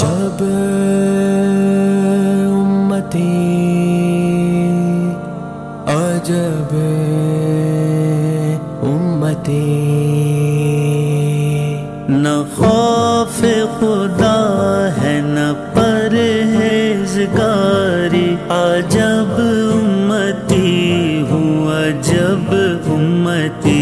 عجب امتی عجب امتی نہ خوف خدا ہے، نہ پرہیزگاری۔ عجب امتی ہوں، عجب امتی۔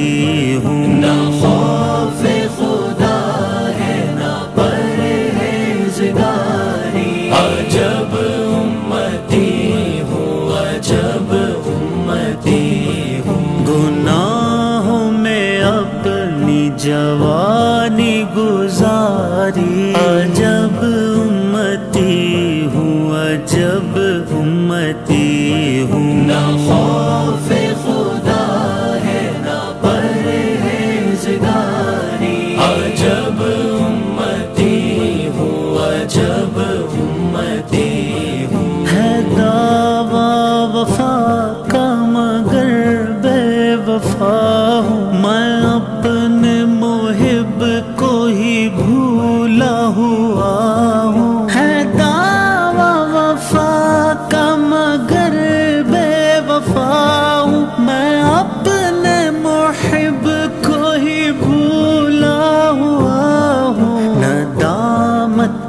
امتی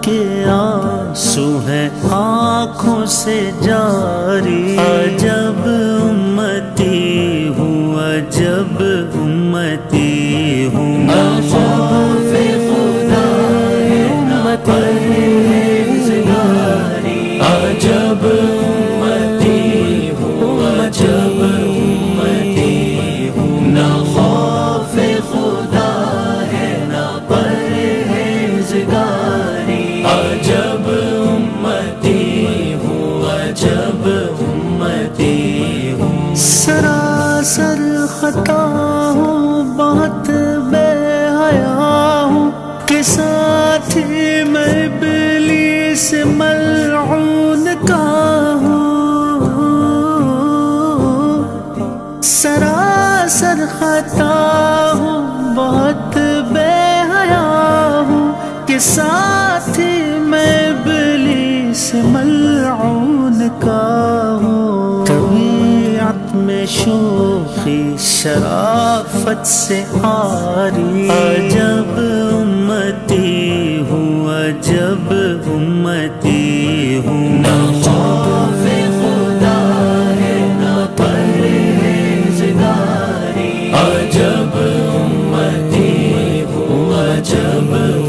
کے آنسو ہیں آنکھوں سے جاری۔ عجب امتی ہوں عجب امتی ہوں۔ خوف سراسر خطا ہوں، بہت بے حیا ہوں۔ کہ ساتھی میں ابلیس ملعون کا ہوں۔ سراسر خطا ہوں، بہت بے حیا ہوں۔ کہ ساتھی میں ابلیس ملعون کا ہوں۔ شوخی شرافت سے آری۔ عجب امتی ہوں، عجب امتی ہوں۔ خوف خدا ہے، نہ پرہیزگاری۔ عجب امتی ہوں، عجب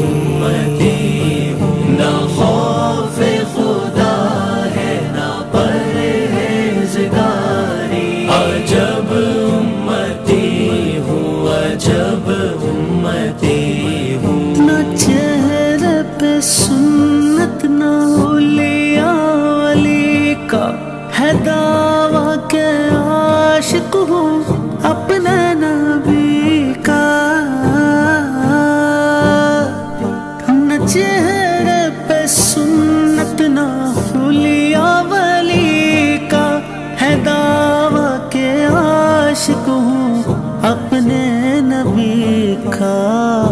عاشق ہوں اپنے نبی کا۔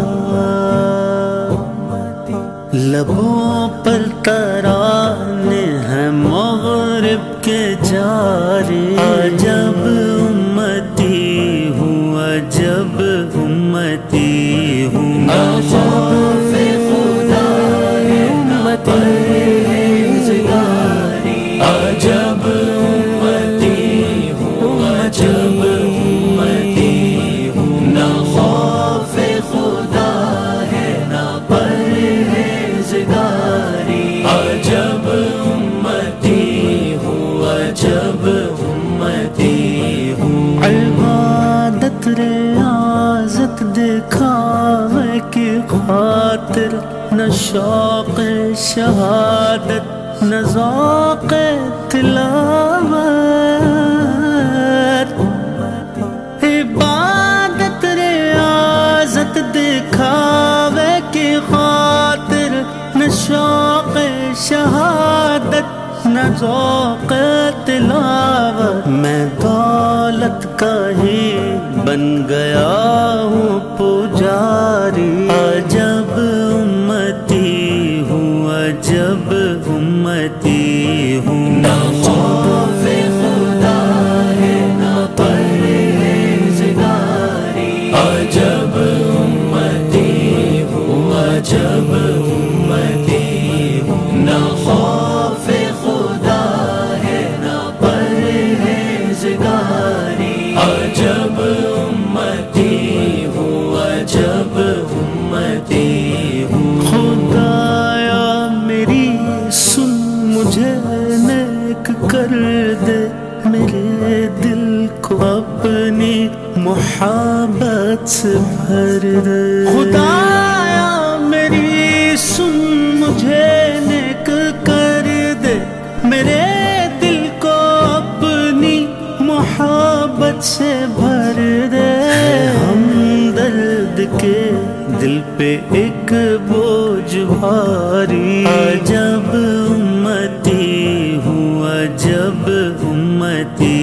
لبوں پر ترانے ہیں مغرب کے جاری۔ عجب امتی ہوں، عجب امتی ہوں۔ خوف خاطر نہ شوق شہادت، نہ ذوق تلاوت۔ عبادت ریاضت دکھاوے کی خاطر، نہ شوق شہادت، نہ ذوق تلاوت۔ میں دولت کا ہی بن گیا ہوں پجاری۔ عجب امتی ہوں عجب امتی۔ محبت سے بھر دے۔ خدایا میری سن مجھے نیک کر دے۔ میرے دل کو اپنی محبت سے بھر دے۔ ہم درد کے دل پہ ایک بوجھ بھاری۔ جب امتی ہوا جب امتی